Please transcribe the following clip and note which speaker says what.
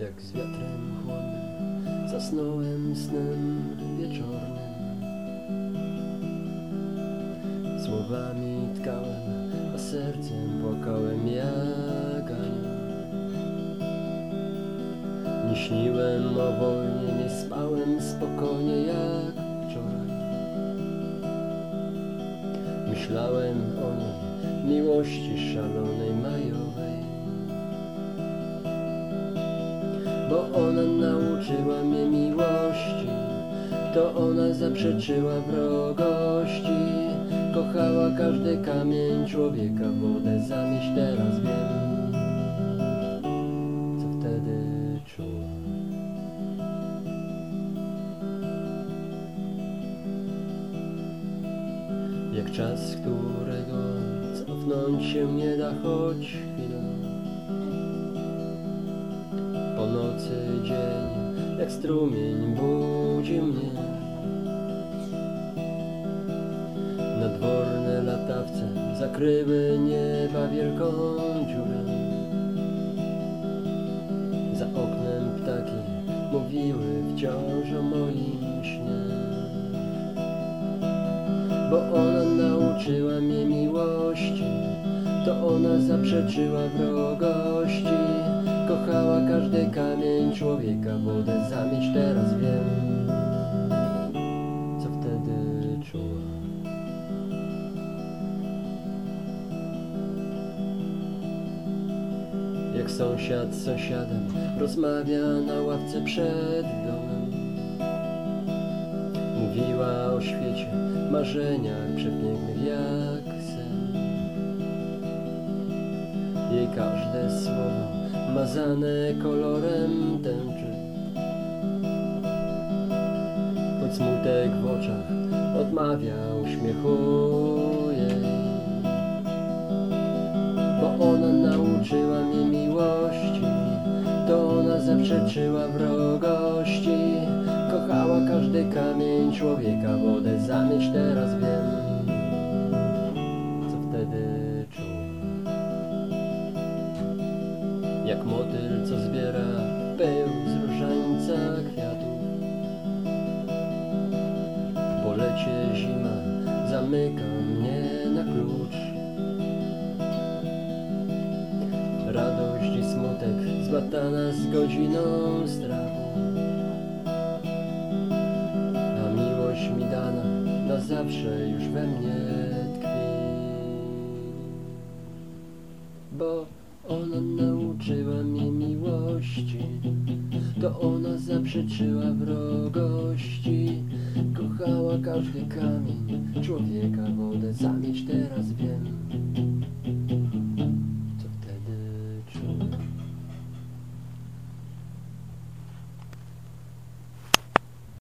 Speaker 1: z wiatrem chłodnym Zasnąłem snem wieczornym. Słowami tkałem, a sercem płakałem jak anioł. Nie śniłem o wojnie, nie spałem spokojnie jak wczoraj. Myślałem o niej, miłości szalonej majowej Bo ona nauczyła mnie miłości To ona zaprzeczyła wrogości. Kochała każdy kamień człowieka Wodę zamieść teraz wiem. Co wtedy czuła Jak czas, którego cofnąć się nie da choć chwilę nocy dzień, jak strumień budzi mnie. Nadworne latawce zakryły nieba wielką dziurę. Za oknem ptaki mówiły wciąż o moim śnie. Bo ona nauczyła mnie miłości To ona zaprzeczyła wrogości Wodę zamieć teraz wiem Co wtedy czuła Jak sąsiad z sąsiadem Rozmawia na ławce przed domem Mówiła o świecie, marzeniach przepięknych jak sen. Jej każde słowo mazane kolorem tęczy. Odmawia uśmiechu jej. Bo ona nauczyła mnie miłości, to ona zaprzeczyła wrogości. Kochała każdy kamień człowieka, wodę zamieć teraz wiem, co wtedy czuła. Jak motyl, co zbiera pył z różańca kwiatów. Zamyka mnie na klucz. Radość i smutek złatana z godziną strachu. A miłość mi dana na zawsze już we mnie tkwi. Bo ona nauczyła mnie to ona zaprzeczyła wrogości. Kochała każdy kamień, człowieka wodę zamieć teraz wiem.